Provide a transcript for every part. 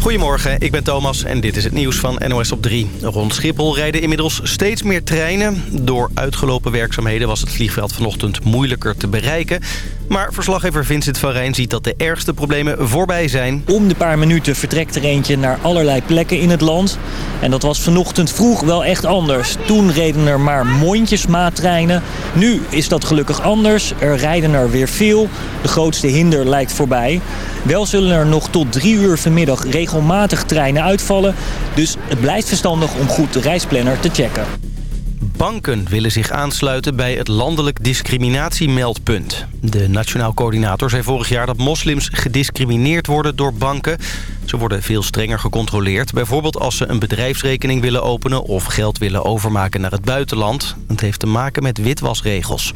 Goedemorgen, ik ben Thomas en dit is het nieuws van NOS op 3. Rond Schiphol rijden inmiddels steeds meer treinen. Door uitgelopen werkzaamheden was het vliegveld vanochtend moeilijker te bereiken. Maar verslaggever Vincent van Rijn ziet dat de ergste problemen voorbij zijn. Om de paar minuten vertrekt er eentje naar allerlei plekken in het land. En dat was vanochtend vroeg wel echt anders. Toen reden er maar mondjesmaattreinen. Nu is dat gelukkig anders. Er rijden er weer veel. De grootste hinder lijkt voorbij. Wel zullen er nog tot drie uur vanmiddag regelmatig treinen uitvallen. Dus het blijft verstandig om goed de reisplanner te checken. Banken willen zich aansluiten bij het landelijk discriminatiemeldpunt. De Nationaal Coördinator zei vorig jaar dat moslims gediscrimineerd worden door banken. Ze worden veel strenger gecontroleerd. Bijvoorbeeld als ze een bedrijfsrekening willen openen of geld willen overmaken naar het buitenland. Het heeft te maken met witwasregels.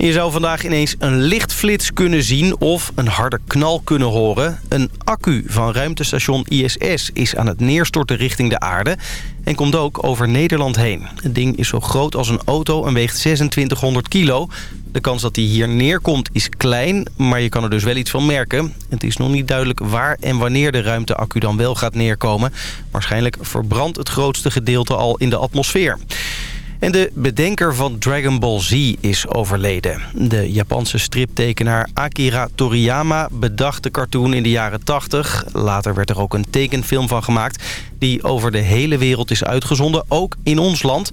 Je zou vandaag ineens een lichtflits kunnen zien of een harde knal kunnen horen. Een accu van ruimtestation ISS is aan het neerstorten richting de aarde... en komt ook over Nederland heen. Het ding is zo groot als een auto en weegt 2600 kilo. De kans dat hij hier neerkomt is klein, maar je kan er dus wel iets van merken. Het is nog niet duidelijk waar en wanneer de ruimteaccu dan wel gaat neerkomen. Waarschijnlijk verbrandt het grootste gedeelte al in de atmosfeer. En de bedenker van Dragon Ball Z is overleden. De Japanse striptekenaar Akira Toriyama bedacht de cartoon in de jaren 80. Later werd er ook een tekenfilm van gemaakt... die over de hele wereld is uitgezonden, ook in ons land.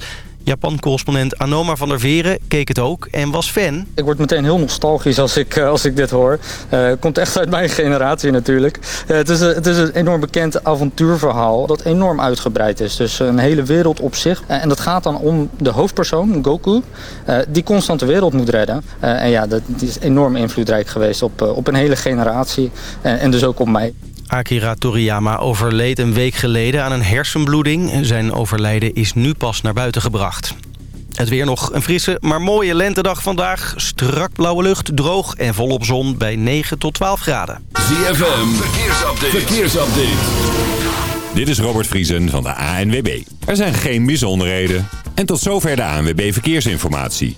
Japan-correspondent Anoma van der Veren keek het ook en was fan. Ik word meteen heel nostalgisch als ik, eh, als ik dit hoor. Uh, komt echt uit mijn generatie natuurlijk. Uh, het, is, het is een enorm bekend avontuurverhaal dat enorm uitgebreid is. Dus een hele wereld op zich. en dat gaat dan om de hoofdpersoon, Goku, die constant de wereld moet redden. en ja, dat is enorm invloedrijk geweest op, op een hele generatie en dus ook op mij. Akira Toriyama overleed een week geleden aan een hersenbloeding. Zijn overlijden is nu pas naar buiten gebracht. Het weer nog een frisse, maar mooie lentedag vandaag. Strak blauwe lucht, droog en volop zon bij 9 tot 12 graden. ZFM, verkeersupdate. verkeersupdate. Dit is Robert Vriesen van de ANWB. Er zijn geen bijzonderheden. En tot zover de ANWB Verkeersinformatie.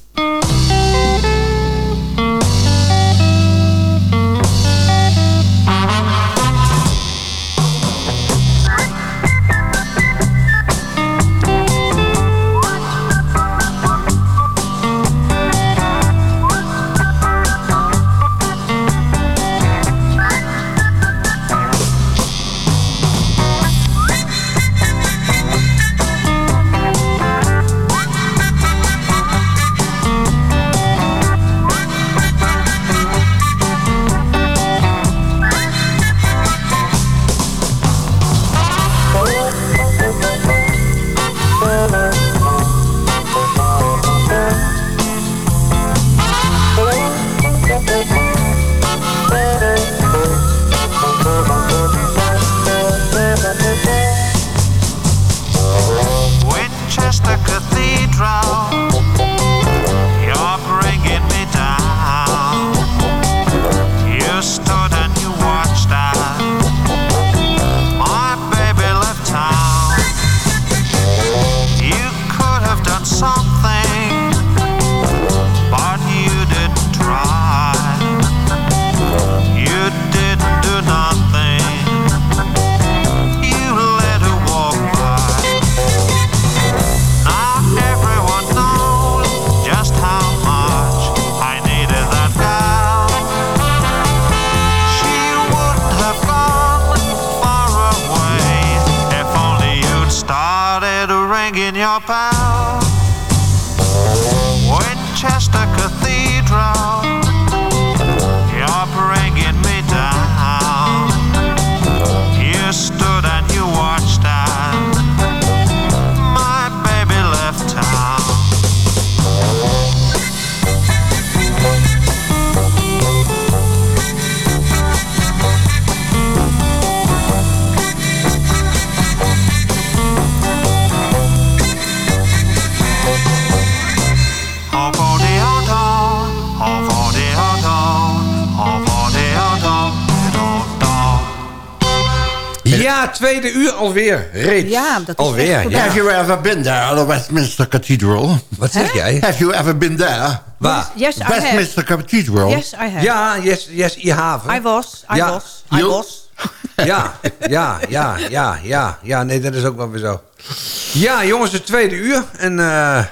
Tweede uur alweer. Reeds. Ja, dat is alweer. echt Ja. Have you ever been there at the Westminster Cathedral? Wat zeg jij? Have you ever been there? Waar? Yes, I have. Westminster Cathedral? Yes, I have. Ja, yes, yes, I have. I was, I Ja. was, I You- was. Ja, ja, ja, ja, ja. Ja, nee, dat is ook wel weer zo. Ja, jongens, het tweede uur. En eh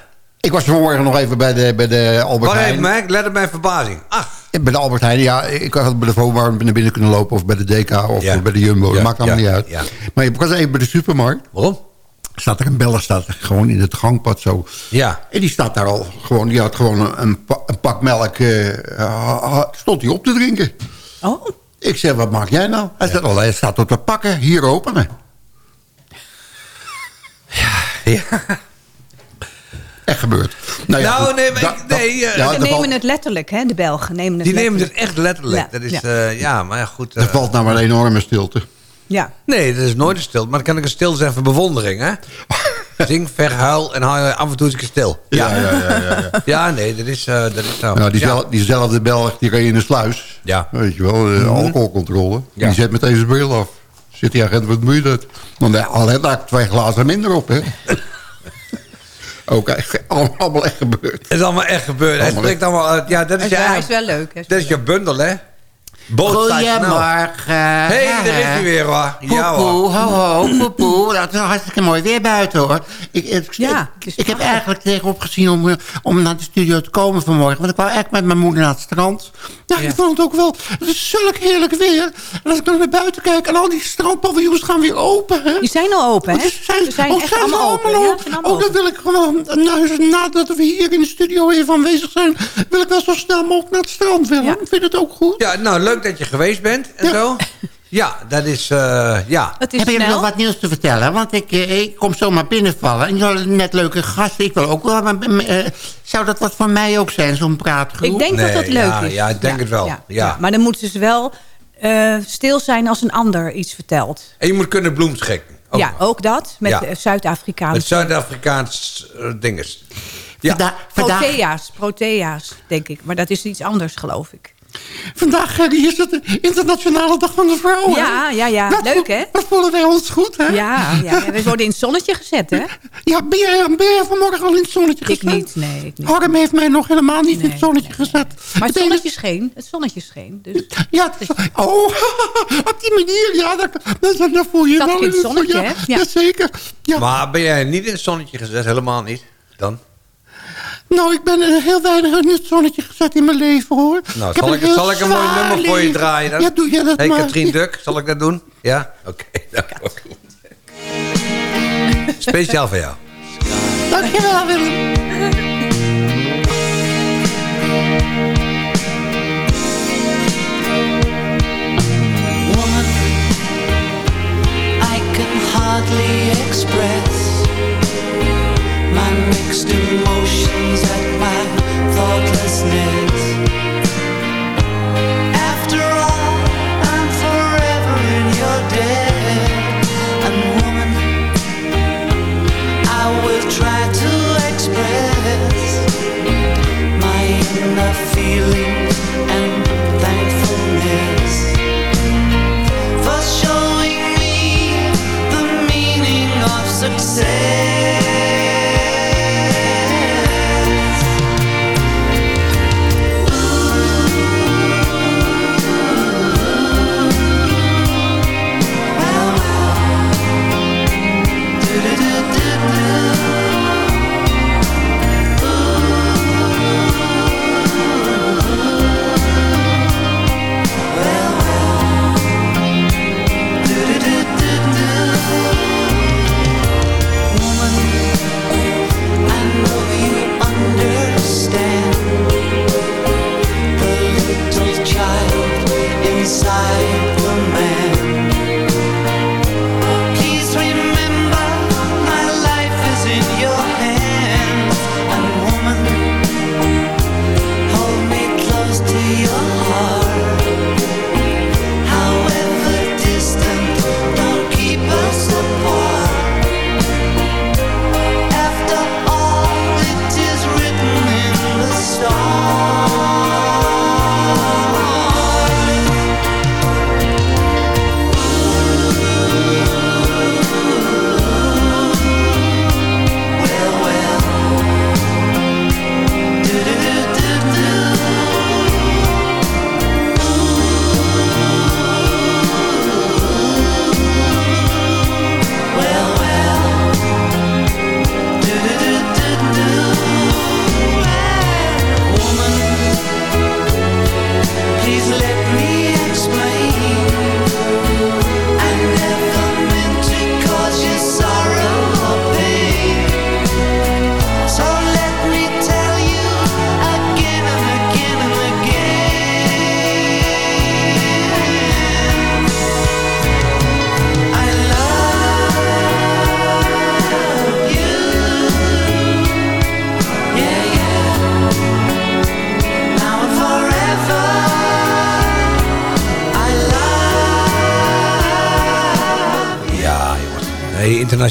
Ik was vanmorgen nog even bij de, bij de Albert waar Heijn. even, let op mijn verbazing. Ach, Bij de Albert Heijn, ja. Ik had bij de Vomar naar binnen kunnen lopen... of bij de DK of Ja. bij de Jumbo. Ja, Dat maakt allemaal ja, niet uit. ja. Maar ik was even bij de supermarkt. waarom? Staat er een beller, staat er gewoon in het gangpad zo. Ja. En die staat daar al gewoon... Die had gewoon een, een, pa- een pak melk... eh, stond hij op te drinken. Oh, Ik zeg, wat maak jij nou? Hij zegt, alleen staat op te pakken. Hier openen. Ja. Echt gebeurd. Nou, ja, Nou, goed. nee, maar ik- nee, eh, ja, ze dat nemen valt- het letterlijk, hè, de Belgen nemen het Die nemen het echt letterlijk. Ja, Dat is, ja. ja, ja maar ja, goed. eh, Er valt nou maar een enorme stilte. Ja. nee, dat is nooit een stil. Maar dan kan ik een stil zijn van bewondering, hè? Zing, verhuil en hou je af en toe eens een keer stil. Ja, ja, ja. ja, ja. Ja, nee, dat is, eh, dat is zo. Nou, die Ja. zel- diezelfde Belg, die reed in de sluis. Ja. Weet je wel, de alcoholcontrole. Ja. Die zet meteen zijn bril af. Zit die agent, wat moet je dat? Want hij had daar twee glazen minder op, hè. Ook echt, allemaal echt gebeurd. Het is allemaal echt gebeurd. Hij Allemaal spreekt allemaal uit. Ja, dat Hij is, is, je wel, hij eigen- is wel leuk. Hij is dat is je bundel, hè? Goedemorgen. Hé, hey, daar is hij weer, hoor. Ja, hoor. Poepoe, ho, ho, poepoe. Dat is hartstikke mooi weer buiten, hoor. Ik, ik, Ja, ik, heb eigenlijk tegenop gezien om, eh, om naar de studio te komen vanmorgen. Want ik wou echt met mijn moeder naar het strand. Ja, ik vond het ook wel... Het is zulk heerlijk weer. En als ik dan naar buiten kijk en al die strandpaviljoens gaan weer open, hè. Die zijn al open, hè? Oh, Ze Ze zijn oh, echt zijn allemaal open. Ja, ze zijn allemaal oh, dan open. wil ik gewoon, nou, nadat we hier in de studio even aanwezig zijn... wil ik wel zo snel mogelijk naar het strand willen. Ja. Vind je het ook goed? Ja, nou, leuk dat je geweest bent en Ja. zo. Ja, dat is, eh, ja. Het is Hebben jullie snel. nog wat nieuws te vertellen? Want ik, eh, ik kom zomaar binnenvallen. En jullie hebben net leuke gasten. Ik wil ook wel... maar, eh, zou dat wat voor mij ook zijn, zo'n praatgroep? Ik denk Nee, dat dat leuk ja, is. ja, ik denk het wel. Ja. Maar dan moeten ze wel eh, stil zijn als een ander iets vertelt. En je moet kunnen bloemschikken. Ja, nog. ook dat. Met Ja. eh, Zuid-Afrikaanse Het Zuid-Afrikaans dinges. Ja. Vanda- vandaag, protea's. Protea's, denk ik. Maar dat is iets anders, geloof ik. Vandaag eh, is het de Internationale Dag van de Vrouw. hè? Ja, ja, ja. Leuk, hè? Wat voelen wij ons goed, hè? Ja, ja, we worden in het zonnetje gezet, hè? Ja, ben jij, ben jij vanmorgen al in het zonnetje Ik gezet? niet, nee. Ik niet. Harm heeft mij nog helemaal niet in het zonnetje nee, gezet. Maar het zonnetje scheen. Het zonnetje scheen. Dus Ja, het is- oh, op die manier, ja, dat, dat, dat voel je Zat wel. ik in het zonnetje, ja, hè? Ja. Jazeker. Ja. Maar ben jij niet in het zonnetje gezet? Helemaal niet. Dan? Nou, ik ben eh, heel weinig in het zonnetje gezet in mijn leven, hoor. Nou, heb zal ik, heel zal ik een mooi nummer voor je draaien dan? Ja, doe je dat hey, maar. Katrien Duk, zal ik dat doen? Ja? Oké. nou, oké. Speciaal voor jou. Dankjewel, Willem. woman I can hardly express mixed emotions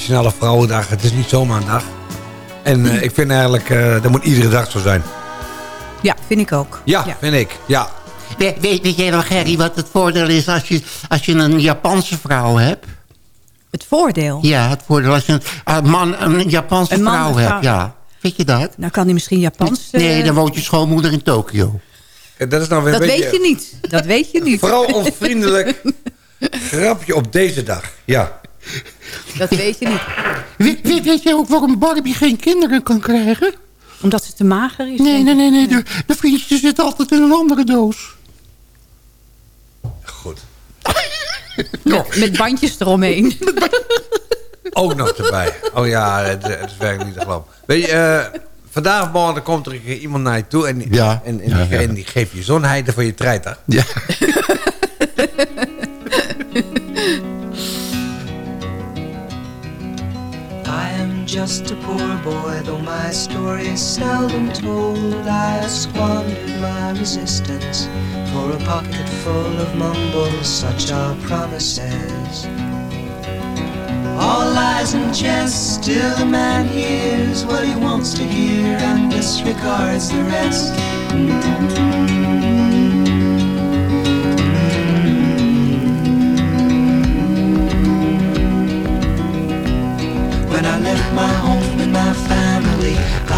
Nee, Internationale Vrouwendag. Het is niet zomaar een dag. En eh, ik vind eigenlijk, eh, dat moet iedere dag zo zijn. Ja, vind ik ook. Ja, vind ik. Ja. We- weet, weet jij nog, Gerry, wat het voordeel is als je, als je een Japanse vrouw hebt? Het voordeel? Ja, het voordeel als je een, een man een Japanse Een vrouw hebt. Ja. Weet je dat? Nou kan hij misschien Japans... eh, Nee, dan woont je schoonmoeder in Tokio. Dat is nou weer dat een weet beetje je niet. Dat weet je niet. Vooral onvriendelijk grapje op deze dag. Ja. Dat weet je niet. Weet, weet, weet jij ook waarom Barbie geen kinderen kan krijgen? Omdat ze te mager is? Nee, nee, nee. nee. De, de vriendjes zitten altijd in een andere doos. Goed. Met, met bandjes eromheen. Ook nog erbij. Oh ja, het, het is werkelijk niet te geloven. Weet je, eh, vandaag of morgen komt er iemand naar je toe... en, Ja. en, en, Ja, die, ja. en die geeft je zo'n heide voor je treiter. Ja. just a poor boy, though my story is seldom told. I squandered my resistance for a pocket full of mumbles, such are promises. All lies and jest, still the man hears what he wants to hear and disregards the rest.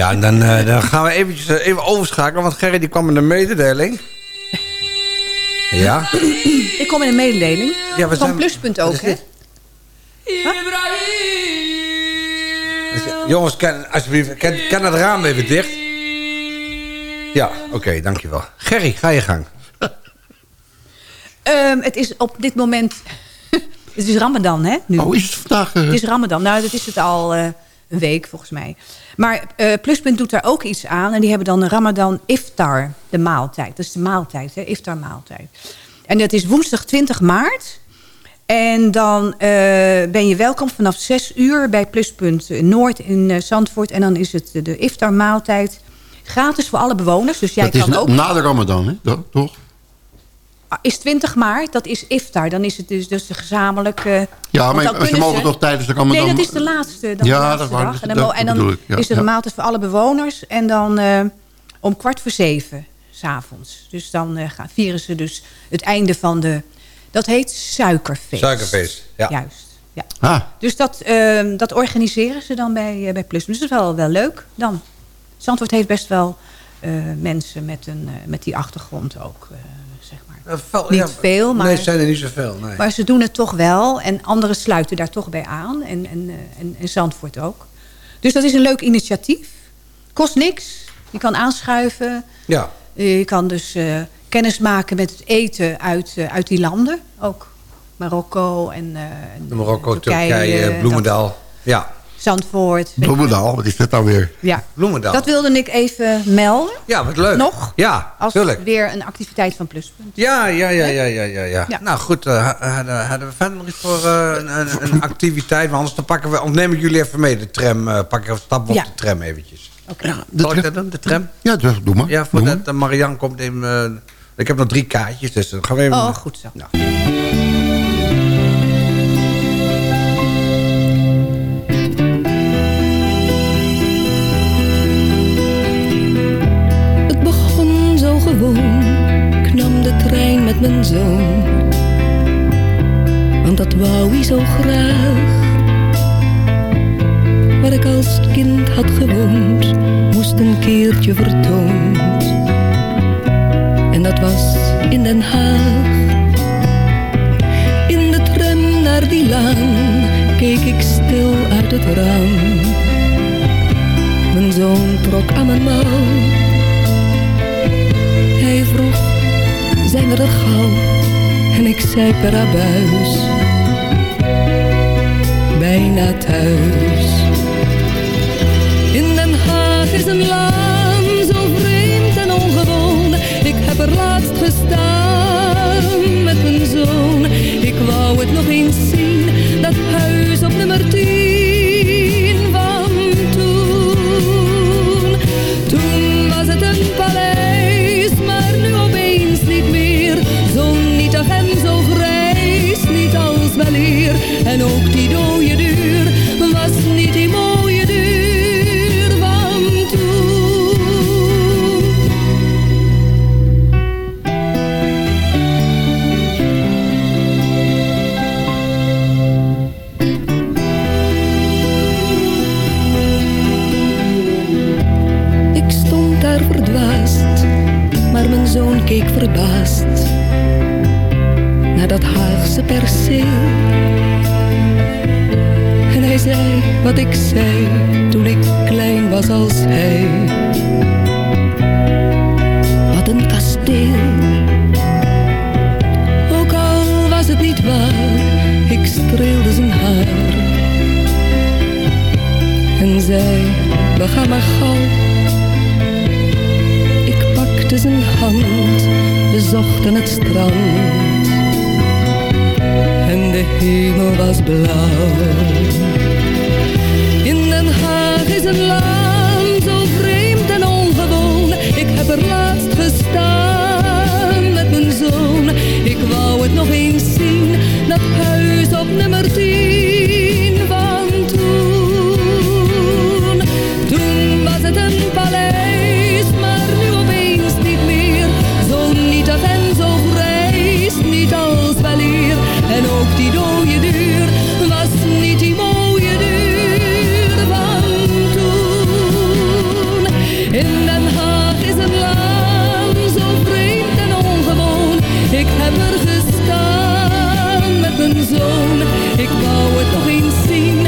Ja, en dan, eh, dan gaan we eventjes, eh, even overschakelen, want Gerry die kwam met een mededeling. Ja? Ik kom in een mededeling. Ja, we Van zijn- Pluspunt ook, hè? dit? Jongens, ken, alsjeblieft, ken, ken het raam even dicht. Ja, oké, dankjewel. Gerry, ga je gang. Ehm, het is op dit moment... het is Ramadan, hè? Nu. Oh, is het vandaag... eh, Het is Ramadan. Nou, dat is het al eh, een week, volgens mij. Maar eh, Pluspunt doet daar ook iets aan. En die hebben dan de Ramadan Iftar, de maaltijd. Dat is de maaltijd, hè? Iftar maaltijd. En dat is woensdag 20 maart. En dan eh, ben je welkom vanaf 6 uur bij Pluspunt Noord in eh, Zandvoort. En dan is het de Iftar maaltijd gratis voor alle bewoners. Dus jij dat is kan na, ook... na de Ramadan, hè? Toch? Is 20 maart, dat is iftar. Dan is het dus, dus de gezamenlijke... Ja, maar dan ze mogen toch tijdens de Ramadan- Nee, dat is de laatste, dan Ja, de laatste dat dag. En dat- dan, dat en dan bedoel ik, ja, is er ja. een maaltijd voor alle bewoners. En dan eh, om kwart voor zeven s'avonds. Dus dan eh, gaan, vieren ze dus het einde van de... Dat heet suikerfeest. Suikerfeest, ja. Juist, ja. Ah, Dus dat, eh, dat organiseren ze dan bij, eh, bij Plus. Dus dat is wel, wel leuk dan. Zandvoort heeft best wel mensen met, een, eh, met die achtergrond ook, eh, zeg maar. Niet ja, veel, maar... Nee, zijn er niet zoveel. Nee. Maar ze doen het toch wel. En anderen sluiten daar toch bij aan. En, en, eh, en, en Zandvoort ook. Dus dat is een leuk initiatief. Kost niks. Je kan aanschuiven. Ja. Eh, Je kan dus eh, kennis maken met het eten uit, eh, uit die landen. Ook Marokko en, eh, en Marokko, Turkije, Turkije, dat- Bloemendaal. Ja. Zandvoort. Bloemendaal, wat is dat nou weer? Ja. Bloemendaal. Dat wilde ik even melden. Ja, wat leuk. Nog? Ja, Als tuurlijk. weer een activiteit van Pluspunt. Ja, ja, ja, ja, ja, ja, ja. Ja. Nou goed, eh, hadden, hadden we verder nog iets voor eh, een, een, een activiteit? Want anders dan pakken we, ontneem ik jullie even mee. De tram, eh pakken we stappen Ja. op de tram eventjes. Oké. Zal ik dat doen, de tram? Ja, dus, doe maar. Ja, voordat uh, Marianne komt in... eh, ik heb nog drie kaartjes, dus dan gaan we even... Oh, goed zo. Het mijn zoon. Want dat wou hij zo graag. Waar ik als kind had gewoond, moest een keertje vertoond. En dat was in Den Haag. In de tram naar die laan, keek ik stil uit het raam. Mijn zoon trok aan mijn mouw. Hij vroeg, zijn we er gauw. En ik zei per bijna thuis. In Den Haag is een land zo vreemd en ongewoon. Ik heb er laatst gestaan met mijn zoon. Ik wou het nog eens zien, dat huis op nummer 10. Zei wat ik zei toen ik klein was als hij. Wat een kasteel. Ook al was het niet waar, ik streelde zijn haar. En zei, we gaan maar gauw. Ik pakte zijn hand, we zochten het strand. En de hemel was blauw. Den Haag is een land zo vreemd en ongewoon. Ik heb er gestaan met mijn zoon. Ik wou het nog eens zien,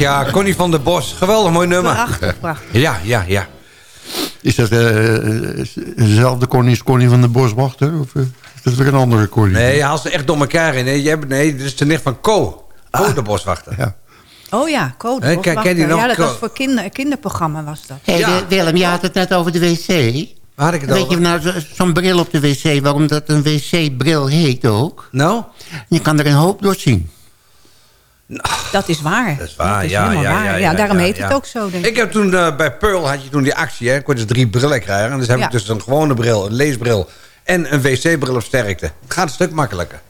ja, Connie van der Bos. Geweldig mooi nummer. Prachtig, prachtig. Ja, ja, ja. Is dat eh, dezelfde Connie als Connie van de Boswachter? Of eh, is dat weer een andere Connie? Nee, je haalt ze echt door elkaar in. Nee, jij, nee dit is de nicht van Co. Co de Boswachter. Ja. Oh ja, code. Hè, ken- ken je die nog? Ja, dat was voor kinder, kinderprogramma was dat. Hey, Ja. Willem, je had het net over de wc. Waar had ik het Weet over? je nou zo- zo'n bril op de wc, waarom dat een wc-bril heet ook? Nou? Je kan er een hoop door zien. Dat is waar. Dat is waar, Dat is ja, ja, waar. ja, Ja, daarom heet het ook zo, denk ik. Ik heb toen eh, bij Pearl had je toen die actie, hè. Ik kon dus drie brillen krijgen. En dus heb ik dus een gewone bril, een leesbril en een wc-bril op sterkte. Het gaat een stuk makkelijker.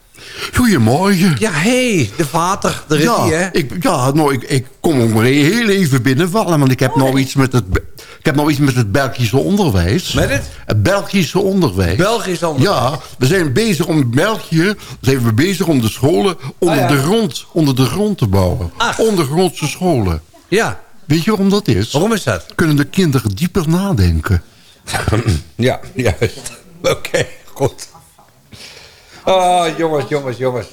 Goedemorgen. Ja, hé, hey, de vater, daar is ja, hij, hè. Ik, ja, nou, ik, ik kom ook maar heel even binnenvallen, want ik heb, nou, iets met het, ik heb nou iets met het Belgische onderwijs. Met het? Het Belgische onderwijs. Belgisch onderwijs. Ja, we zijn bezig om België, zijn we bezig om de scholen onder, Ah, ja. de, grond, onder de grond te bouwen. Ach. Ondergrondse scholen. Ja, Weet je waarom dat is? waarom is dat? Kunnen de kinderen dieper nadenken. Ja, juist. Oké, goed. Oh, jongens, jongens, jongens.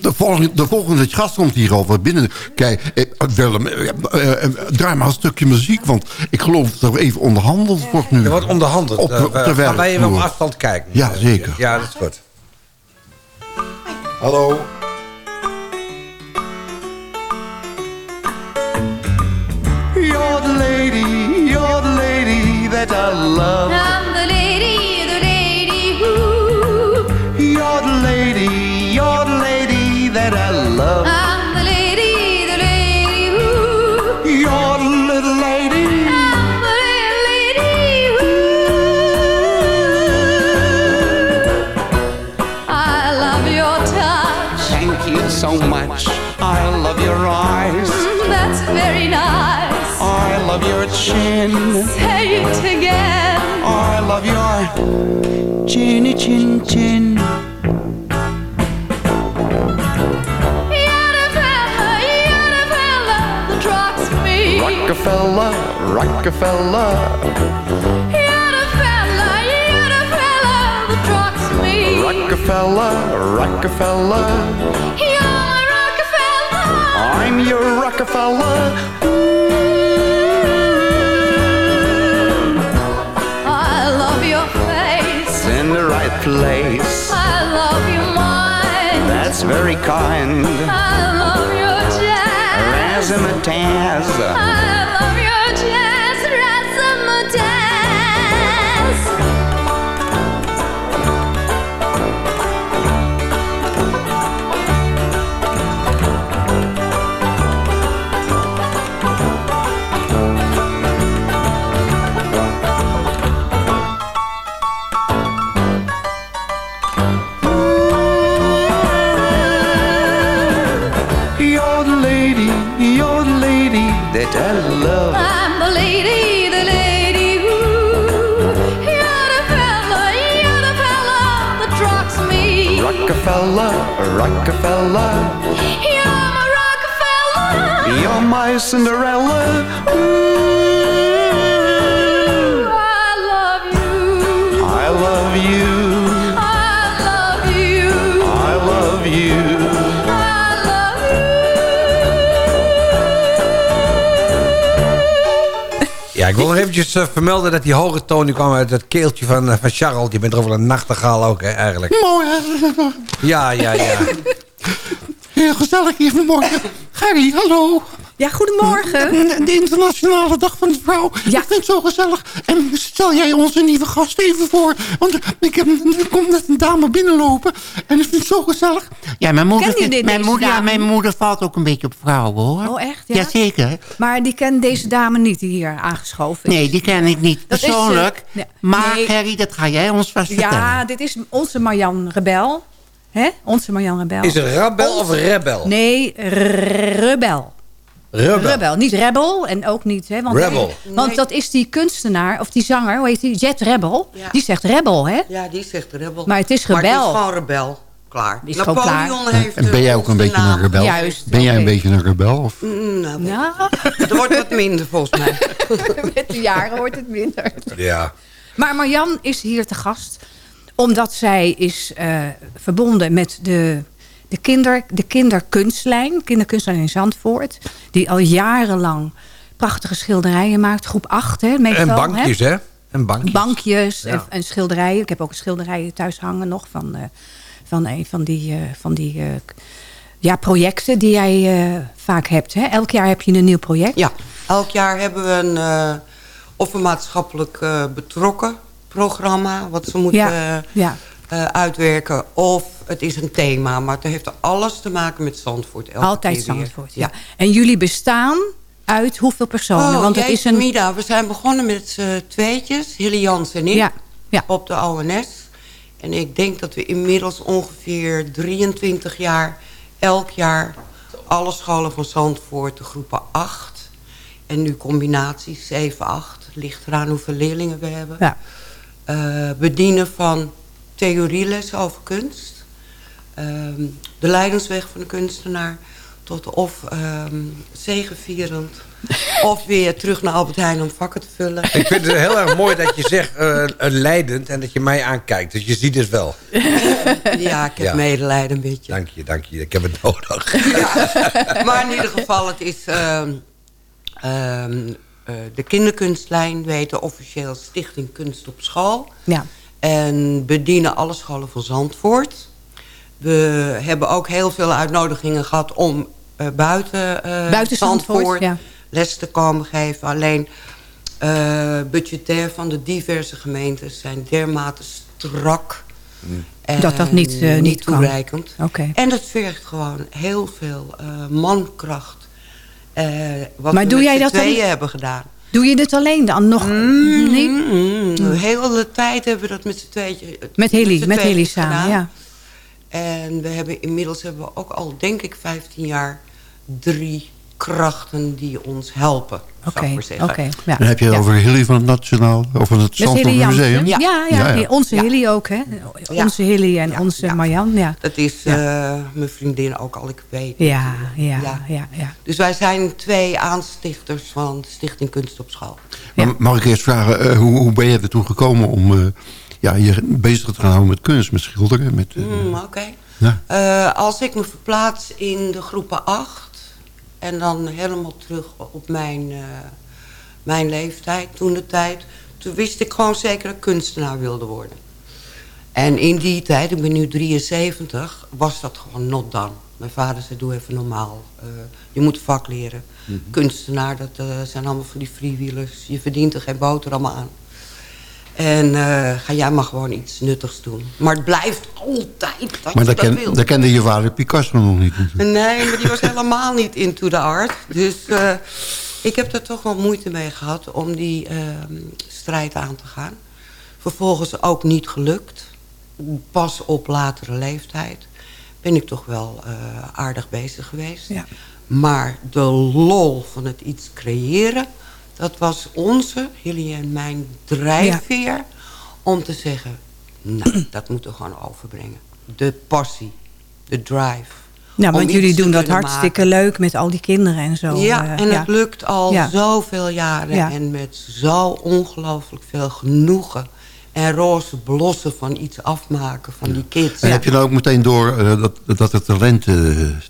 De volgende, de volgende gast komt hierover binnen. Kijk, eh, Willem, eh, eh, eh, draai maar een stukje muziek, want ik geloof dat er even onderhandeld wordt nu. Er wordt onderhandeld. Op, op de gaan wij even op afstand kijken? Ja, zeker. Ja, dat is goed. Hallo. You're the lady, you're the lady that I love. Chinny chin chin. You're the fella, you're the fella that rocks me. Rockefeller, Rockefeller. You're the fella, you're the fella that rocks me. Rockefeller, Rockefeller. You're I'm your Rockefeller. Place. I love your mind. That's very kind. I love your jazz. Razzmatazz. I love your jazz. Rockefeller. you're my Rockefeller. You're my Cinderella. Ooh. Wil nog eventjes eh, vermelden dat die hoge toon die kwam uit het keeltje van, eh, van Charles. Die bent er over een nachtegaal ook, hè, eigenlijk. Mooi, hè? Ja, ja, ja. Heel gezellig hier vanmorgen. Gerry, hallo. Ja, goedemorgen. De Internationale Dag van de Vrouw. Ik vind het zo gezellig. En stel jij onze nieuwe gast even voor. Want ik heb, er komt net een dame binnenlopen. En ik vind het zo gezellig. Ja, mijn moeder, Ken je vindt- dit, mijn, moeder, ja, mijn moeder valt ook een beetje op vrouwen, hoor. Oh, echt? Ja? Jazeker. Maar die kent deze dame niet die hier aangeschoven is. Nee, die ken ik niet Dat is, eh, persoonlijk. nee, maar nee. Gerry, dat ga jij ons vast vertellen. Ja, dit is onze Marjan Rebel. Hè? Onze Marjan Rebel. Is het Rabel of Rebel? Nee, Rebel. Rebel. Rebel. Niet Rebel en ook niet... Hè, want, Rebel. Want dat is die kunstenaar, of die zanger, hoe heet die? Jet Rebel. Ja. Die zegt Rebel, hè? Ja, die zegt rebel. Maar het is Maar het is rebel. gewoon rebel. Klaar. Die is gewoon Napoleon klaar. heeft... En ben jij ook een beetje een rebel? Juist, Ben jij een beetje een rebel? Of? Mm, nou, Ja, Er wordt wat minder volgens mij. met de jaren wordt het minder. Ja. Maar Marjan is hier te gast omdat zij is eh, verbonden met de, de, kinder, de kinderkunstlijn, kinderkunstlijn in Zandvoort, die al jarenlang prachtige schilderijen maakt. Groep 8, hè, meestal. En bankjes, hè? En bankjes. Bankjes Ja. en, en schilderijen. Ik heb ook schilderijen thuis hangen nog van, eh, van een van die, eh, van die eh, ja, projecten die jij eh, vaak hebt. Hè? Elk jaar heb je een nieuw project. Ja, elk jaar hebben we een eh, of een maatschappelijk eh, betrokken programma... wat ze moeten Ja, ja. Eh, uitwerken. Of het is een thema, maar het heeft alles te maken met Zandvoort. elke Altijd. Zandvoort, ja. En jullie bestaan uit hoeveel personen? Oh, Want het is een... Mida, we zijn begonnen met z'n tweetjes, Hilly Jans en ik, Ja, ja. op de ONS. En ik denk dat we inmiddels ongeveer 23 jaar, elk jaar, alle scholen van Zandvoort, de groepen 8. En nu combinaties 7, 8, ligt eraan hoeveel leerlingen we hebben. Ja. Eh, bedienen van theorieles over kunst. Ehm, de leidensweg van de kunstenaar. Tot of ehm zegevierend. of weer terug naar Albert Heijn om vakken te vullen. Ik vind het heel erg mooi dat je zegt eh, een leidend en dat je mij aankijkt. Dus je ziet het wel. ja, ik heb Ja. medelijden een beetje. Dank je, dank je. Ik heb het nodig. Maar in ieder geval, het is... ehm, ehm, eh, de kinderkunstlijn weten officieel Stichting Kunst op School. Ja. En bedienen alle scholen van Zandvoort. We hebben ook heel veel uitnodigingen gehad om eh, buiten, eh, Buiten Zandvoort, ja. les te komen geven. Alleen eh budgetair van de diverse gemeentes zijn dermate strak. en Dat dat niet, niet toereikend. Oké. En dat vergt gewoon heel veel mankracht. wat Maar we doe jij dat dan- hebben gedaan. Doe je dit alleen dan nog? nee? Mm, Heel de tijd hebben we dat met z'n tweeën Met Hilly, z'n met Hilly samen, ja. En we hebben inmiddels hebben we ook al, denk ik, 15 jaar drie krachten die ons helpen. Oké, ja. Dan heb je het Ja. over Hilly van het Nationaal, of van het Zandvoort. Museum. Ja, ja, Ja, ja. die- onze Hilly ook, hè? Onze Hilly en onze Marjan, ja. Dat is eh, mijn vriendin ook al, ik weet. Ja, ja, ja, ja. Dus wij zijn twee aanstichters van de Stichting Kunst op School. Maar Mag ik eerst vragen, eh, hoe, hoe ben je ertoe gekomen om eh, ja, je bezig te gaan houden met kunst, met schilderen? Met, Mm, Oké. Ja. Eh, als ik me verplaats in de groepen 8... En dan helemaal terug op mijn, eh, mijn leeftijd, toen de tijd. Toen wist ik gewoon zeker dat ik kunstenaar wilde worden. En in die tijd, ik ben nu 73, was dat gewoon not done. Mijn vader zei, doe even normaal. Eh, je moet vak leren. Mhm. Kunstenaar, dat eh, zijn allemaal van die freewheelers. Je verdient er geen boterham aan. En eh, ga jij maar gewoon iets nuttigs doen. Maar het blijft altijd dat Maar je dat, ken, wil. dat kende je vader Picasso nog niet. Nee, maar die was helemaal niet into the art. Dus eh, ik heb er toch wel moeite mee gehad om die ehm, strijd aan te gaan. Vervolgens ook niet gelukt. Pas op latere leeftijd ben ik toch wel eh, aardig bezig geweest. Ja. Maar de lol van het iets creëren... dat was onze, jullie en mijn drijfveer... om te zeggen, nou, dat moeten we gewoon overbrengen. De passie, de drive. Ja, om want jullie doen dat hartstikke maken. leuk met al die kinderen en zo. Ja, eh, en het lukt al Ja. zoveel jaren. Ja. En met zo ongelooflijk veel genoegen. En roze blossen van iets afmaken van die kids. En heb je dan ook meteen door eh, dat, dat er talent eh,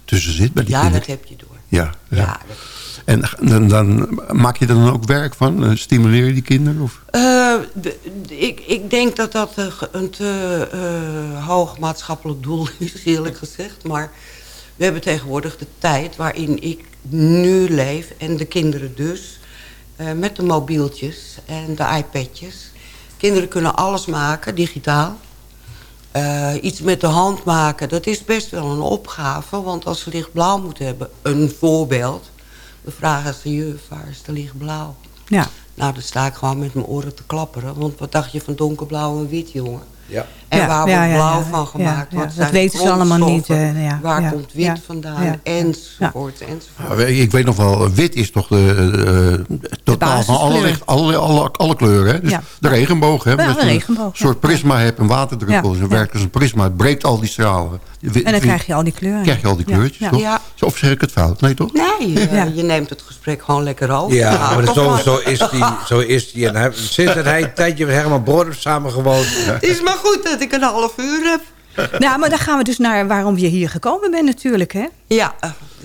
tussen zit bij die Ja, kinderen? dat heb je door. Ja, ja. En dan, dan maak je er dan ook werk van? Eh, Stimuleer je die kinderen? Of? Eh, ik, ik denk dat dat eh, een te hoog maatschappelijk doel is, eerlijk gezegd. Maar we hebben tegenwoordig de tijd waarin ik nu leef... en de kinderen dus, met de mobieltjes en de iPadjes. Kinderen kunnen alles maken, digitaal. Iets met de hand maken, dat is best wel een opgave. Want als ze lichtblauw moeten hebben, een voorbeeld... we vragen ze, juf, waar is de lichtblauw? Ja. Nou, dan sta ik gewoon met mijn oren te klapperen. Want wat dacht je van donkerblauw en wit, jongen? Ja. En Ja, waar ja, wordt ja, blauw ja, van gemaakt? Wat dat weten ze allemaal niet, eh, ja, Waar ja, komt wit ja, vandaan? ja, enzovoort, enzovoort. Ik weet nog wel, wit is toch de, eh, totaal van alle, licht, alle, alle, alle kleuren. Hè? Dus Ja. de regenboog. Hè? De regenboog, Een soort prisma hebt, een waterdruppel. Ja, Het werkt als een prisma. Het breekt al die stralen. En dan krijg je al die kleuren. krijg je al die kleurtjes, ja. toch? Ja. Of zeg ik het fout? Nee, toch? Nee, eh, Ja. je neemt het gesprek gewoon lekker over. Ja, Nou, maar zo, zo is die. Zo is die. En hij, sinds dat hij een tijdje met Herman heeft samengewoond. Het is maar goed dat ik een half uur heb. Nou, maar dan gaan we dus naar waarom je hier gekomen bent natuurlijk, hè? Ja,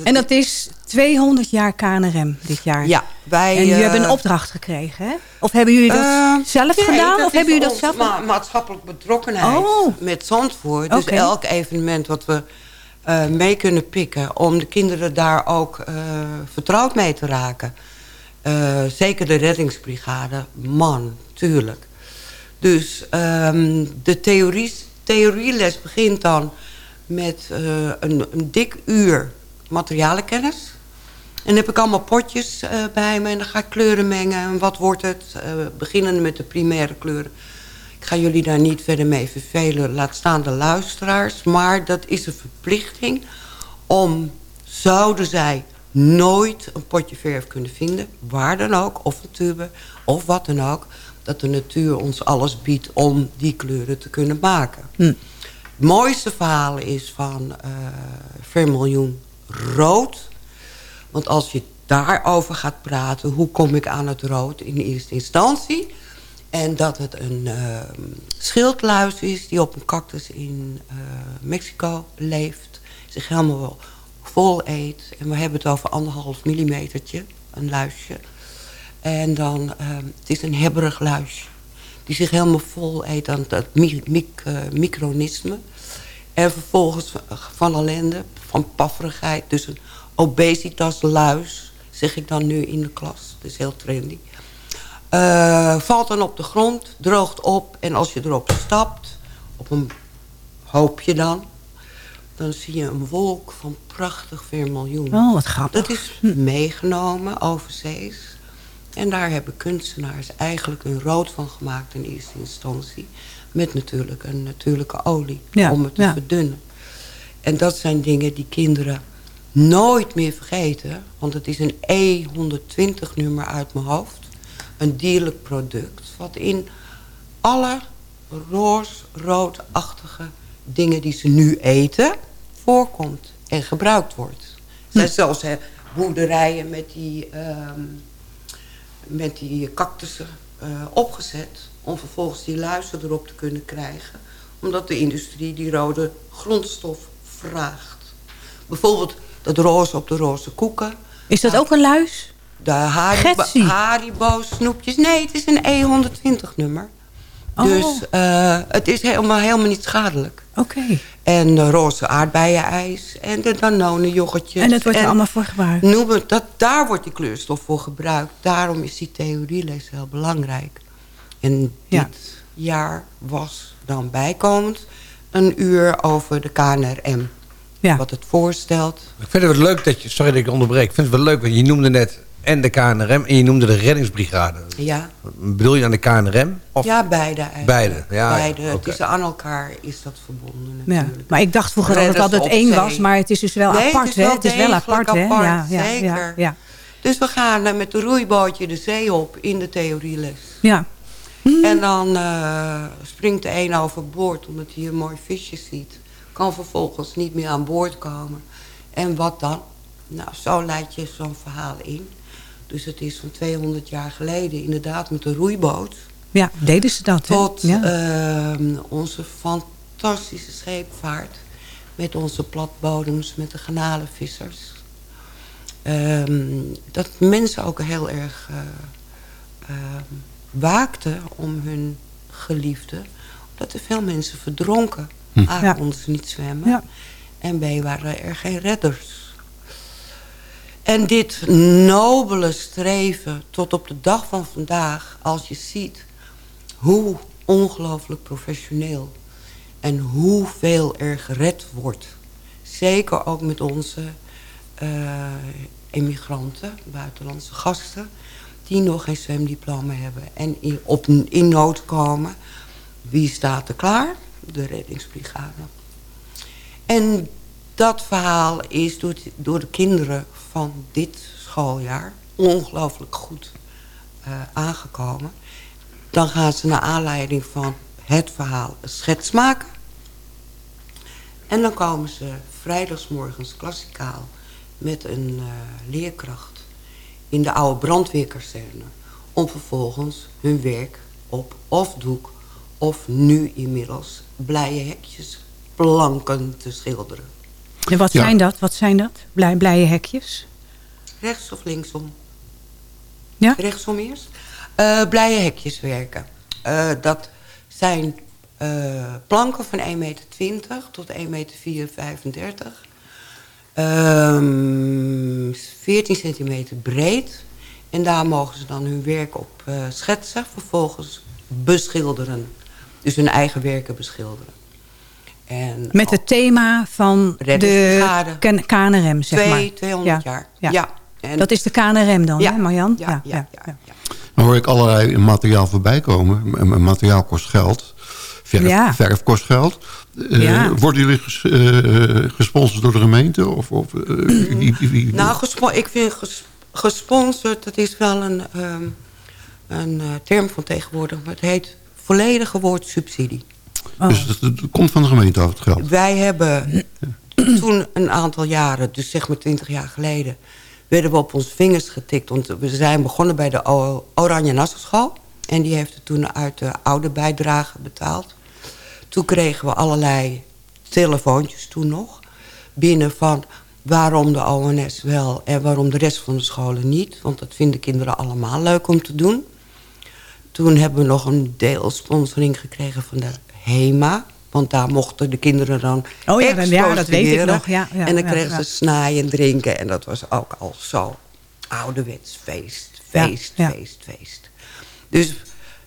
En dat is 200 jaar KNRM dit jaar. ja wij... En jullie eh, hebben een opdracht gekregen, hè? Of hebben jullie dat Eh, zelf nee, gedaan? dat Of hebben jullie dat zelf ma maatschappelijk betrokkenheid Oh. met Zandvoort. Dus elk evenement wat we eh, mee kunnen pikken... om de kinderen daar ook vertrouwd mee te raken. Zeker de reddingsbrigade, man, tuurlijk. Dus ehm, de theorie, theorieles begint dan met eh, een, een dik uur materialenkennis. En dan heb ik allemaal potjes eh, bij me en dan ga ik kleuren mengen. En wat wordt het? Eh beginnende met de primaire kleuren. Ik ga jullie daar niet verder mee vervelen, laat staan de luisteraars. Maar dat is een verplichting om, zouden zij nooit een potje verf kunnen vinden... waar dan ook, of een tube, of wat dan ook... dat de natuur ons alles biedt om die kleuren te kunnen maken. Hm. Het mooiste verhaal is van eh vermiljoen rood. Want als je daarover gaat praten... hoe kom ik aan het rood in eerste instantie... en dat het een eh, schildluis is die op een cactus in eh, Mexico leeft... zich helemaal vol eet. En we hebben het over anderhalf millimetertje, een luisje. En dan, eh, het is een hebberig luisje... die zich helemaal vol eet aan mic- eh, micronisme... En vervolgens van ellende, van pafferigheid. Dus een obesitas luis, zeg ik dan nu in de klas. Dat is heel trendy. Eh, valt dan op de grond, droogt op. En als je erop stapt, op een hoopje dan... dan zie je een wolk van prachtig vermiljoen. Oh, wat grappig. Dat is meegenomen overzees. En daar hebben kunstenaars eigenlijk een rood van gemaakt in eerste instantie. Met natuurlijk een natuurlijke olie Ja, om het te ja. verdunnen. En dat zijn dingen die kinderen nooit meer vergeten. Want het is een E120 nummer uit mijn hoofd. Een dierlijk product. Wat in alle roos-roodachtige dingen die ze nu eten... voorkomt en gebruikt wordt. Er zijn zelfs boerderijen met die, ehm, met die cactussen eh, opgezet... om vervolgens die luizen erop te kunnen krijgen. Omdat de industrie die rode grondstof vraagt. Bijvoorbeeld dat roze op de roze koeken. Is dat ook een luis? De Haribo, snoepjes. Nee, het is een E120 nummer. Oh. Dus eh, het is helemaal, helemaal niet schadelijk. Oké. En de roze aardbeienijs. En de Danone yoghurtjes. En dat wordt er allemaal voor gebruikt? Noem het, dat, daar wordt die kleurstof voor gebruikt. Daarom is die theorieles heel belangrijk. En dit Ja. jaar was dan bijkomend een uur over de KNRM. Ja. Wat het voorstelt. Ik vind het wel leuk dat je... Sorry dat ik onderbreek. Ik vind het wel leuk, want je noemde net en de KNRM... en je noemde de reddingsbrigade. Ja, Bedoel je aan de KNRM? Of ja beide eigenlijk. beide? Ja, beide. ja, Het is aan elkaar is dat verbonden Ja. natuurlijk. Maar ik dacht vroeger dat het altijd één was, maar het is dus wel Nee, apart. het is wel hè? Het is wel apart, hè? apart, ja, ja, zeker. Ja, ja. Dus we gaan eh, met de roeibootje de zee op in de theorieles. ja. En dan eh, springt de een overboord omdat hij een mooi visje ziet. Kan vervolgens niet meer aan boord komen. En wat dan? Nou, zo leid je zo'n verhaal in. Dus het is van 200 jaar geleden inderdaad met de roeiboot... Ja, deden ze dat, hè? tot Ja. ehm, onze fantastische scheepvaart... met onze platbodems, met de garnalenvissers. Ehm, dat mensen ook heel erg eh, ehm, waakten om hun geliefde. Omdat er veel mensen verdronken. Hm. A, Ja. konden ze niet zwemmen. Ja. En B, waren er geen redders. En dit nobele streven tot op de dag van vandaag... als je ziet hoe ongelooflijk professioneel... en hoeveel er gered wordt. Zeker ook met onze eh, emigranten, buitenlandse gasten... die nog geen zwemdiploma hebben en in, op, in nood komen. Wie staat er klaar? De reddingsbrigade. En dat verhaal is door, de kinderen van dit schooljaar ongelooflijk goed eh, aangekomen. Dan gaan ze naar aanleiding van het verhaal een schets maken. En dan komen ze vrijdagsmorgens klassikaal met een eh, leerkracht in de oude brandweerkazerne. Om vervolgens hun werk op of doek of nu inmiddels blije hekjes planken te schilderen. En wat Ja. zijn dat? Wat zijn dat? Blij, blije hekjes? Rechts of linksom? Ja? Rechtsom eerst. Eh, blije hekjes werken. Eh, dat zijn eh, planken van 1,20 meter tot 1,35 meter. Ehm 14 centimeter breed. En daar mogen ze dan hun werk op eh, schetsen. Vervolgens beschilderen. Dus hun eigen werken beschilderen. En Met het thema van de KNRM, zeg Twee- maar. 200 jaar. Ja. En- Dat is de KNRM dan, Ja. hè Marjan? Ja, ja, Dan hoor ik allerlei materiaal voorbij komen. Materiaal kost geld. Verf, Ja. verf kost geld. Eh, Ja. Worden jullie ges- eh, gesponsord door de gemeente? Of, of, eh, wie- wie- wie- Nou, ik vind ges- gesponsord, dat is wel een, ehm, een eh, term van tegenwoordig. Maar het heet volledige woordsubsidie. Dus het, het komt van de gemeente af, het geld. Wij hebben toen een aantal jaren, dus zeg maar twintig jaar geleden... werden we op onze vingers getikt. Want we zijn begonnen bij de Oranje Nassenschool. En die heeft het toen uit de oude bijdrage betaald. Toen kregen we allerlei telefoontjes toen nog. Binnen van waarom de ONS wel en waarom de rest van de scholen niet. Want dat vinden kinderen allemaal leuk om te doen. Toen hebben we nog een deel sponsoring gekregen van de HEMA. Want daar mochten de kinderen dan Oh ja, dan- ja, dat weet ik nog, ja, ja, en dan ja, kregen ja. ze snaaien en drinken. En dat was ook al zo ouderwets feest, feest, ja. feest, feest. Dus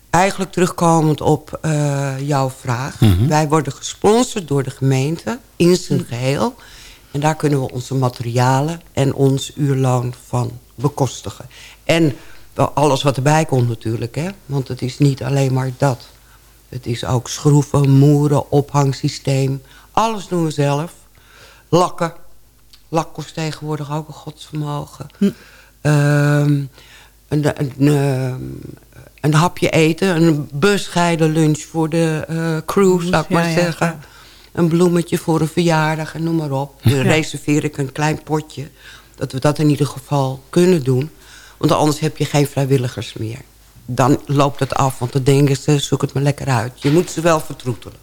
eigenlijk terugkomend op eh, jouw vraag. Mhm. Wij worden gesponsord door de gemeente in zijn geheel. En daar kunnen we onze materialen en ons uurloon van bekostigen. En wel alles wat erbij komt natuurlijk. Hè? Want het is niet alleen maar dat. Het is ook schroeven, moeren, ophangsysteem. Alles doen we zelf. Lakken. Lak kost tegenwoordig ook een godsvermogen. Ehm, een, een, ehm, een hapje eten. Een bescheiden lunch voor de eh, crew, zou ik Ja, maar ja, zeggen. ja. Een bloemetje voor een verjaardag en noem maar op. Dan reserveer ik een klein potje. Dat we dat in ieder geval kunnen doen. Want anders heb je geen vrijwilligers meer. Dan loopt het af, want dan denken ze, zoek het maar lekker uit. Je moet ze wel vertroetelen.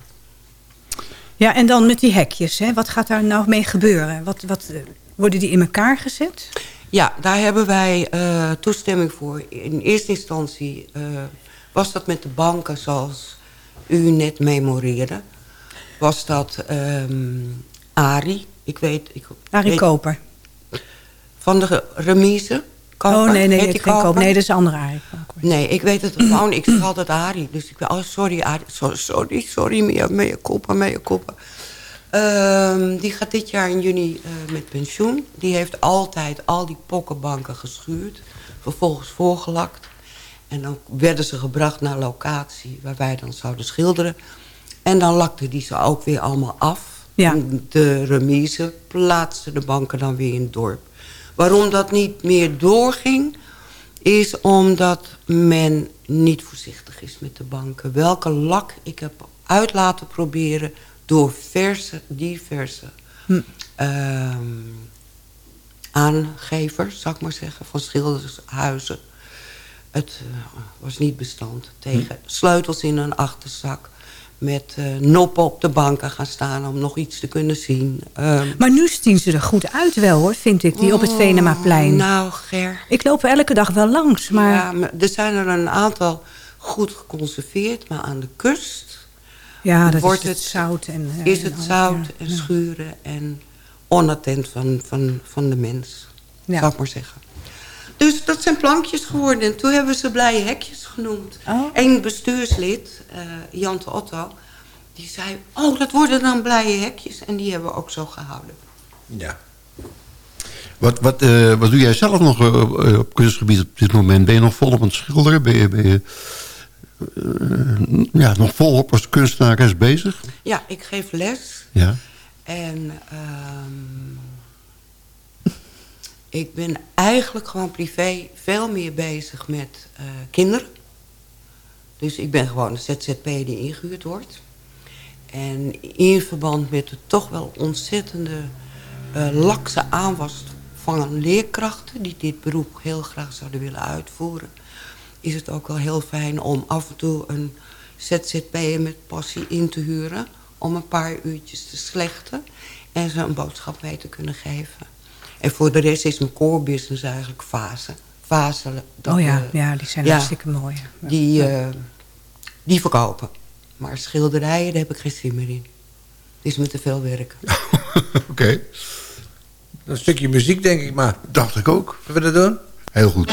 Ja, en dan met die hekjes, hè? wat gaat daar nou mee gebeuren? Wat, wat, eh, worden die in elkaar gezet? Ja, daar hebben wij eh, toestemming voor. In eerste instantie eh, was dat met de banken zoals u net memoreerde. Was dat ehm Ari, ik weet... Ik Arie weet- Koper. Van de remise? Koper? Oh, nee, nee, Heet het die geen Koper. Koper? Nee, dat is een andere Arie. Nee, ik weet het gewoon. Ik zeg altijd Ari. Dus ik ben, oh, sorry, Ari. So- Sorry, sorry, mea, mea culpa, mea culpa. Ehm, die gaat dit jaar in juni eh, met pensioen. Die heeft altijd al die pokkenbanken geschuurd. Vervolgens voorgelakt. En dan werden ze gebracht naar locatie waar wij dan zouden schilderen. En dan lakte die ze ook weer allemaal af. Ja. De remise plaatste de banken dan weer in het dorp. Waarom dat niet meer doorging, is omdat men niet voorzichtig is met de banken. Welke lak ik heb uit laten proberen door verse, diverse Hm. ehm, aangevers, zou ik maar zeggen, van schildershuizen. Het eh, was niet bestand tegen sleutels in een achterzak. Met eh, noppen op de banken gaan staan om nog iets te kunnen zien. Ehm, Maar nu zien ze er goed uit wel, hoor, vind ik, die op het Venemaplein. nou, Ger. Ik loop elke dag wel langs, maar... Ja, maar er zijn er een aantal goed geconserveerd, maar aan de kust Ja, dat wordt is het zout en... eh, is en het zout ja. en Ja. schuren en onattent van, van, van de mens, Ja. zou ik maar zeggen. Dus dat zijn plankjes geworden. En toen hebben ze blije hekjes genoemd. Oh. Eén bestuurslid, eh Jante Otto, die zei... oh, dat worden dan blije hekjes. En die hebben we ook zo gehouden. Ja. Wat, wat, eh, wat doe jij zelf nog eh, op- kunstgebied op dit moment? Ben je nog volop aan het schilderen? Ben je, ben je eh, ja, nog volop als kunstenares bezig? Ja, ik geef les. Ja. En ehm, ik ben eigenlijk gewoon privé veel meer bezig met eh, kinderen. Dus ik ben gewoon een ZZP die ingehuurd wordt. En in verband met de toch wel ontzettende eh, lakse aanwas van leerkrachten... die dit beroep heel graag zouden willen uitvoeren... is het ook wel heel fijn om af en toe een ZZP'er met passie in te huren... om een paar uurtjes te slechten en ze een boodschap mee te kunnen geven. En voor de rest is mijn core business eigenlijk fase. Fase dat Oh ja, we- ja, die zijn ja, hartstikke mooi. Ja. Die, eh, die verkopen. Maar schilderijen, daar heb ik geen zin meer in. Het is me te veel werk. Oké. Een stukje muziek, denk ik maar. Dacht ik ook. Zullen we dat doen? Heel goed.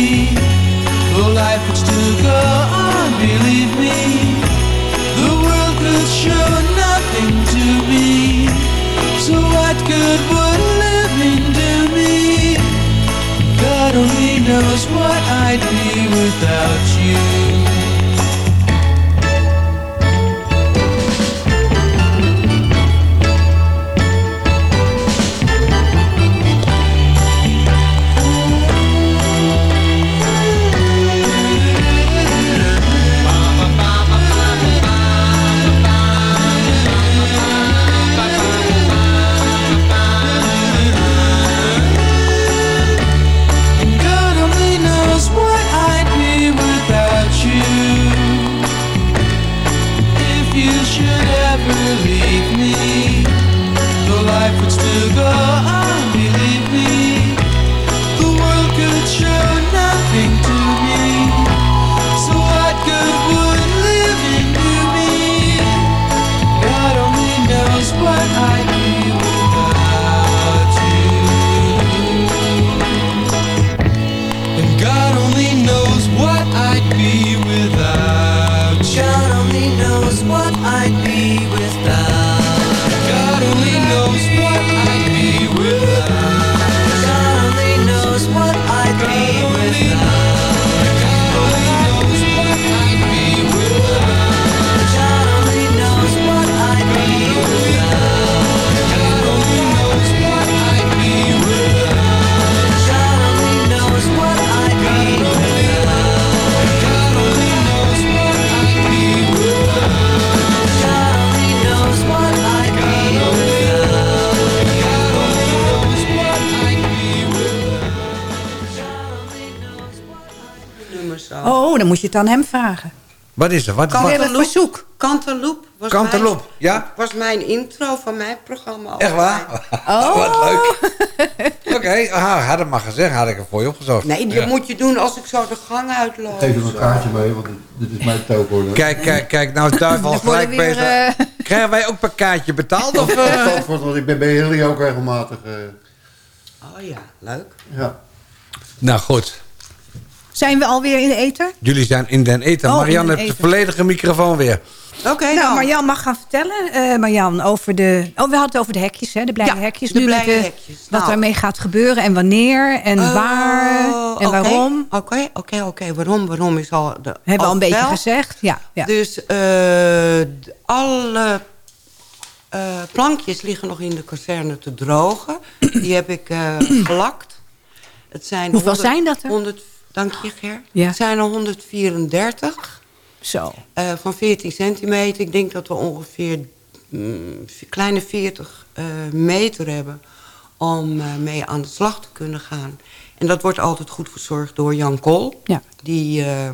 well, life would still go on, believe me. The world could show nothing to me. So what good would living do me? God only knows what I'd be without you. Leave me, the life would still go on, moet je het aan hem vragen. Wat is er? Wat, wat? Cantaloupe. verzoek. Cantaloupe was, mijn, ja? was mijn intro van mijn programma. Echt waar? Oh. Wat leuk. Oké, aha, had het maar gezegd. Had ik er voor je opgezocht. Nee, dat Ja. moet je doen als ik zo de gang uitloop. Geef hem een kaartje mee, want dit is mijn toko. hoor. Kijk, kijk, kijk. Nou is duivel gelijk weer, bezig. eh, Krijgen wij ook per kaartje betaald? Of, Ja, eh? Zandvoort, want ik ben bij jullie ook regelmatig. eh, Oh ja, leuk. ja. Nou goed. Zijn we alweer in de ether? Jullie zijn in den eten. Oh, Marianne den heeft de eten. volledige microfoon weer. Oké, nou, dan. Marjan mag gaan vertellen. eh Marjan, over de... Oh, we hadden het over de hekjes, hè? De blije Ja, hekjes. de nu hekjes. Wat Nou. daarmee gaat gebeuren en wanneer en Eh, waar en waarom. Oké, oké, oké. Waarom? Waarom is al... De, Hebben we al een beetje gezegd. Ja, ja. Dus eh, alle eh, plankjes liggen nog in de kazerne te drogen. Die heb ik eh, gelakt. Het zijn Hoeveel zijn dat er? 100, dank je, Ger. Ja. Het zijn er 134 Zo. eh, van 14 centimeter. Ik denk dat we ongeveer mm, kleine 40 eh, meter hebben om eh, mee aan de slag te kunnen gaan. En dat wordt altijd goed verzorgd door Jan Kool. Ja. Die, eh,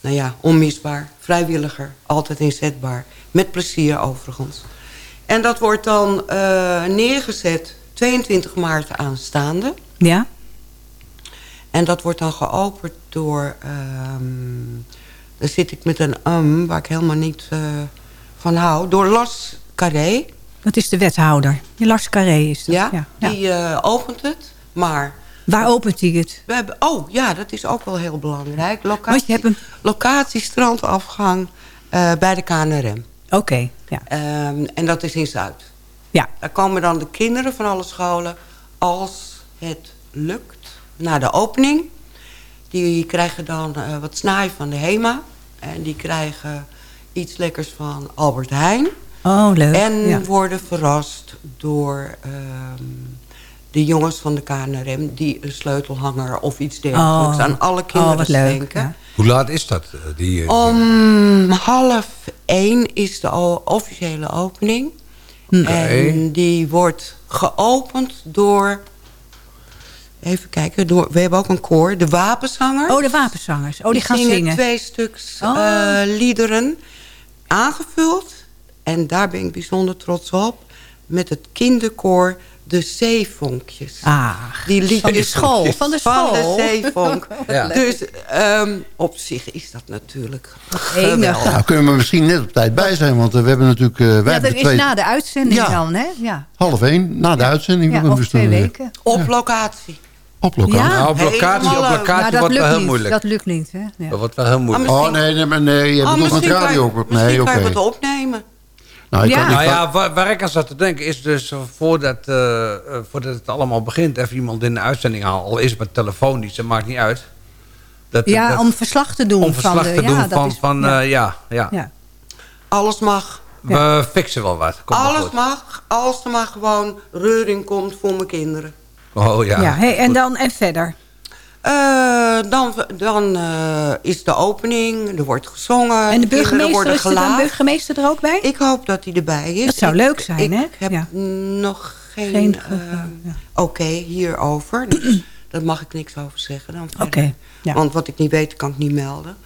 nou ja, onmisbaar, vrijwilliger, altijd inzetbaar. Met plezier overigens. En dat wordt dan neergezet 22 maart aanstaande. Ja? En dat wordt dan geopend door... ehm daar zit ik met een um, waar ik helemaal niet eh, van hou. Door Las Carré. Dat is de wethouder. Die Lars Carré is dat. Ja, Ja, ja. die eh, opent het. Maar... Waar opent hij het? We hebben, oh, ja, dat is ook wel heel belangrijk. Locatie, Want je hebt een... locatie strandafgang eh, bij de KNRM. Oké, ja. Ehm, en dat is in Zuid. Ja. Daar komen dan de kinderen van alle scholen, als het lukt, na de opening. Die krijgen dan eh, wat snaai van de HEMA. En die krijgen iets lekkers van Albert Heijn. Oh, leuk. En ja. worden verrast door ehm, de jongens van de KNRM... die een sleutelhanger of iets dergelijks Oh. aan alle kinderen Oh, leuk, schenken. ja. Hoe laat is dat? eh, Die, eh, Om half één is de officiële opening. Hm. En die wordt geopend door... Even kijken, door, we hebben ook een koor, de Wapenzangers. Oh, de wapenzangers. Oh, die, gaan zingen zingen. twee stuks Oh. eh, liederen aangevuld. En daar ben ik bijzonder trots op. Met het kinderkoor De Zeevonkjes. Ah, Die liedjes van de school. Van de Van de school. zeevonk. Ja. Dus ehm, op zich is dat natuurlijk geweldig. Nou, kunnen we misschien net op tijd bij zijn, want eh, we hebben natuurlijk... eh, wij Ja, dat de is twee, na de uitzending Ja. dan, hè? Ja, half één, na de uitzending. ja over dus twee weken. Op locatie. Op lokaal. Ja. nou, op locatie, op locatie wordt lukt wel heel niet. moeilijk. Dat lukt niet, hè? Ja. Dat wordt wel heel moeilijk. Ah, Oh nee, nee, maar nee, je Oh, misschien kan je- radio. Misschien Nee, oké. je wat opnemen. Nou, ik Ja. Nou ja, waar, waar ik aan zat te denken is dus voordat, eh, eh, voordat het allemaal begint... even iemand in de uitzending halen. Al is het maar telefonisch, dat maakt niet uit. Dat, Ja, dat- om verslag te doen. om verslag van de, te doen ja, van... is- van ja. eh, ja, ja. ja. Alles mag. We fixen wel wat. Komt Alles mag. Als er maar gewoon reuring komt voor mijn kinderen. Oh ja. Ja, hey, en dan en verder. Eh, dan dan eh, is de opening, er wordt gezongen. En de burgemeester, worden is er dan burgemeester er ook bij? Ik hoop dat hij erbij is. Dat zou Ik- leuk zijn, ik hè? heb Ja. nog geen, Geen eh, ja. oké hierover. Dus daar mag ik niks over zeggen. Oké, ja. Want wat ik niet weet, kan ik niet melden.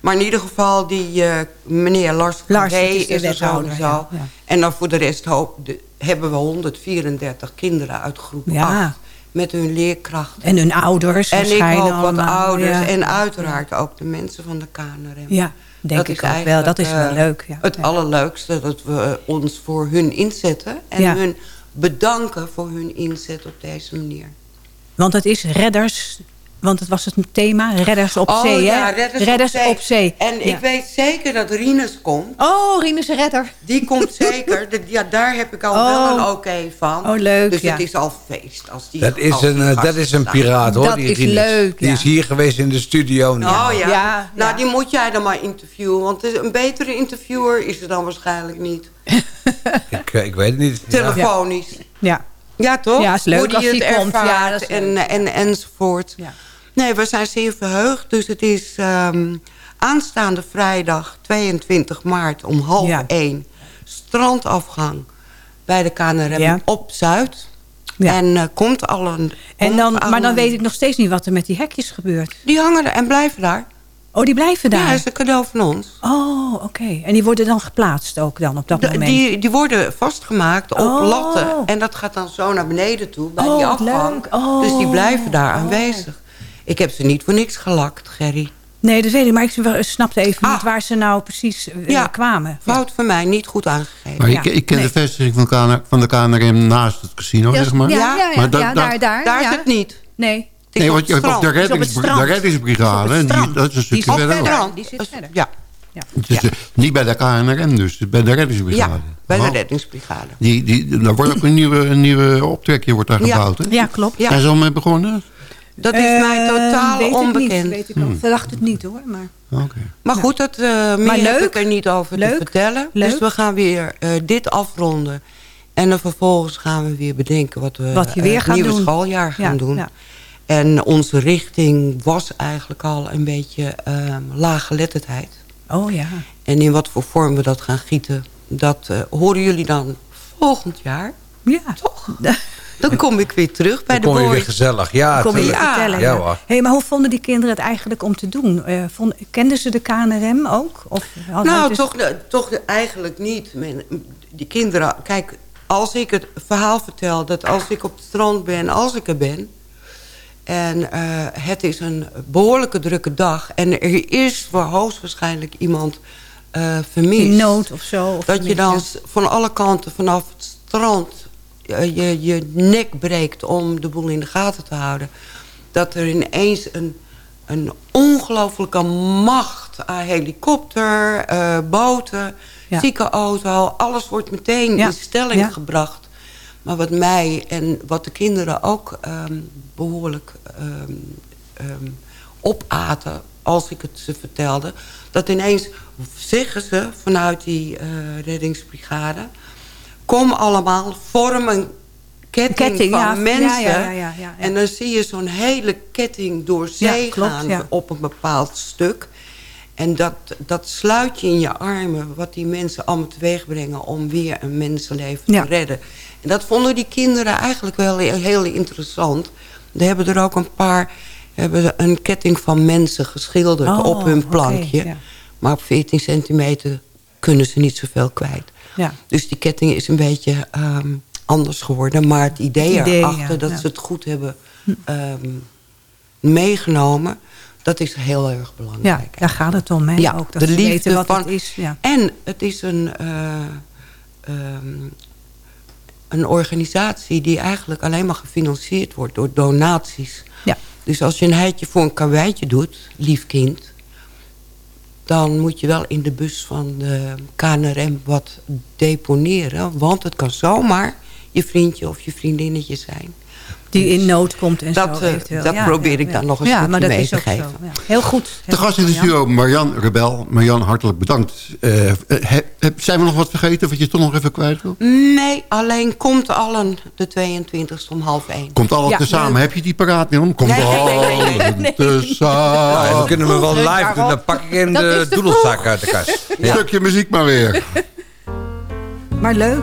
Maar in ieder geval, die eh, meneer Lars, Lars, is er sowieso. ja, ja. En dan voor de rest hoop, de, hebben we 134 kinderen uit groep Ja. 8. Met hun leerkrachten. En hun ouders En ik waarschijnlijk hoop wat allemaal, ouders. ja. En uiteraard ook de mensen van de KNRM. Ja, denk Dat ik ook wel. Dat is wel eh, leuk. Ja. Het Ja. allerleukste dat we ons voor hun inzetten. En hun bedanken voor hun inzet op deze manier. Want het is redders... Want het was het thema, redders op oh zee, ja, hè? redders, op zee. En Ja. ik weet zeker dat Rinus komt. Oh, Rinus redder. Die komt zeker. De- ja, daar heb ik al Oh. wel een oké van. Oh, leuk, Dus ja. het is al feest. Als die, Dat is een, eh, dat is een piraat hoor. Dat die is Rinus. leuk, Die is hier geweest in de studio. nu. Oh ja. Ja, ja. Nou, die moet jij dan maar interviewen. Want een betere interviewer is er dan waarschijnlijk niet. Ik, eh, ik weet het niet. Telefonisch. Ja. Ja, toch? Ja, is leuk Hoe die als het die komt. Ja, ervaart dat is en, leuk. en, enzovoort. Ja. Nee, we zijn zeer verheugd. Dus het is ehm, aanstaande vrijdag 22 maart om half Ja. 1. Strandafgang bij de KNRM Ja. op Zuid. Ja. En eh, komt al een... En dan, maar dan weet ik nog steeds niet wat er met die hekjes gebeurt. Die hangen er en blijven daar. Oh, die blijven daar? Ja, is een cadeau van ons. Oh, oké. En die worden dan geplaatst ook dan op dat De- moment? die, die worden vastgemaakt op Oh. latten. En dat gaat dan zo naar beneden toe bij Oh, die leuk. Oh. Dus die blijven daar aanwezig. Ik heb ze niet voor niks gelakt, Gerry. Nee, dat weet ik. Maar ik snapte even niet waar ze nou precies eh, Ah. Ja, kwamen. Fout van mij, niet goed aangegeven. Maar ik, ik ken de vestiging van, KNR van de KNRM naast het casino, Ja, zeg maar. ja, ja, ja, Maar dat- ja, dat- daar, daar. Daar ja. is het niet. Nee. Nee, want je hebt ook de, reddings, de reddingsbrigade. en Die, dat is een stukje verder. Die zit verder. Ja. Het is, eh, Niet bij de KNRM dus, bij de reddingsbrigade. Ja, bij de Oh. reddingsbrigade. Die, die, daar wordt ook een nieuwe, een nieuwe optrekje wordt daar Ja. gebouwd, hè? Ja, klopt. Ja. Zijn ze al mee begonnen? Dat is mij Eh, totaal weet ik onbekend. Niet, weet ik ook. Verdacht het niet hoor. Maar... Oké. Maar goed, dat, eh meer Maar heb leuk. ik er niet over Leuk. te vertellen. Leuk. Dus we gaan weer eh, dit afronden. En dan vervolgens gaan we weer bedenken wat we Wat je eh, weer het nieuwe doen. schooljaar gaan Ja, doen. ja. En onze richting was eigenlijk al een beetje ehm laaggeletterdheid. Oh ja. En in wat voor vorm we dat gaan gieten, dat eh, horen jullie dan volgend jaar. Ja. Toch? Dan kom ik weer terug bij Dan kom de je boys. weer gezellig. Ja, Kom je tuurlijk. vertellen. Ja, Ja. Hey, maar hoe vonden die kinderen het eigenlijk om te doen? Eh, vond, kenden ze de KNRM ook? Of hadden Nou, toch, toch eigenlijk niet. Die kinderen, kijk, als ik het verhaal vertel... dat als ik op het strand ben, als ik er ben... en eh, het is een behoorlijke drukke dag... en er is voor hoogstwaarschijnlijk iemand eh vermist... In nood of zo? Of dat je dan van alle kanten vanaf het strand... eh, je, je nek breekt om de boel in de gaten te houden... dat er ineens een, een ongelofelijke macht aan helikopter, eh, boten, Ja. ziekenauto... alles wordt meteen Ja. in stelling Ja. gebracht. Maar wat mij en wat de kinderen ook ehm, behoorlijk ehm, opaten... als ik het ze vertelde... dat ineens zeggen ze vanuit die eh, reddingsbrigade... kom allemaal, vorm een ketting, Ketting, van ja. mensen... Ja, ja, en dan zie je zo'n hele ketting door zee klopt, gaan op een bepaald stuk... En dat, dat sluit je in je armen, wat die mensen allemaal teweeg brengen... om weer een mensenleven te redden. En dat vonden die kinderen eigenlijk wel heel, interessant. Er hebben er ook een paar hebben een ketting van mensen geschilderd Oh, op hun plankje. Maar op 14 centimeter kunnen ze niet zoveel kwijt. Ja. Dus die ketting is een beetje ehm, anders geworden. Maar het idee, Het idee, erachter ja, dat ja. ze het goed hebben ehm, meegenomen... dat is heel erg belangrijk. Ja, daar gaat het om. Hè? Ja, ook, dat de ze liefde weten wat van... het is. Ja. En het is een, eh, ehm, een organisatie die eigenlijk alleen maar gefinancierd wordt door donaties. Ja. Dus als je een heitje voor een karweitje doet, lief kind... dan moet je wel in de bus van de KNRM wat deponeren. Want het kan zomaar je vriendje of je vriendinnetje zijn. Die in nood komt en Dat, zo. eh, eventueel. dat Ja, probeer ja, ik ja. dan nog een ja, maar dat mee is te ook geven. Zo, ja. Heel goed. De gast in de studio, Marjan Rebel. Marjan, hartelijk bedankt. Heb- zijn we nog wat vergeten wat je toch nog even kwijt wil? Nee, alleen komt allen de 22e om half één. Komt alles Ja, tezamen. Heb je die paraat, Jan? Komt Nee, nee, nee, nee, allen tezamen. Nou, we kunnen hem wel live doen. Dan pak ik in Dat de te doedelzak uit de kast. Een stukje muziek maar weer. Maar leuk.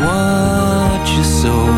what you sow.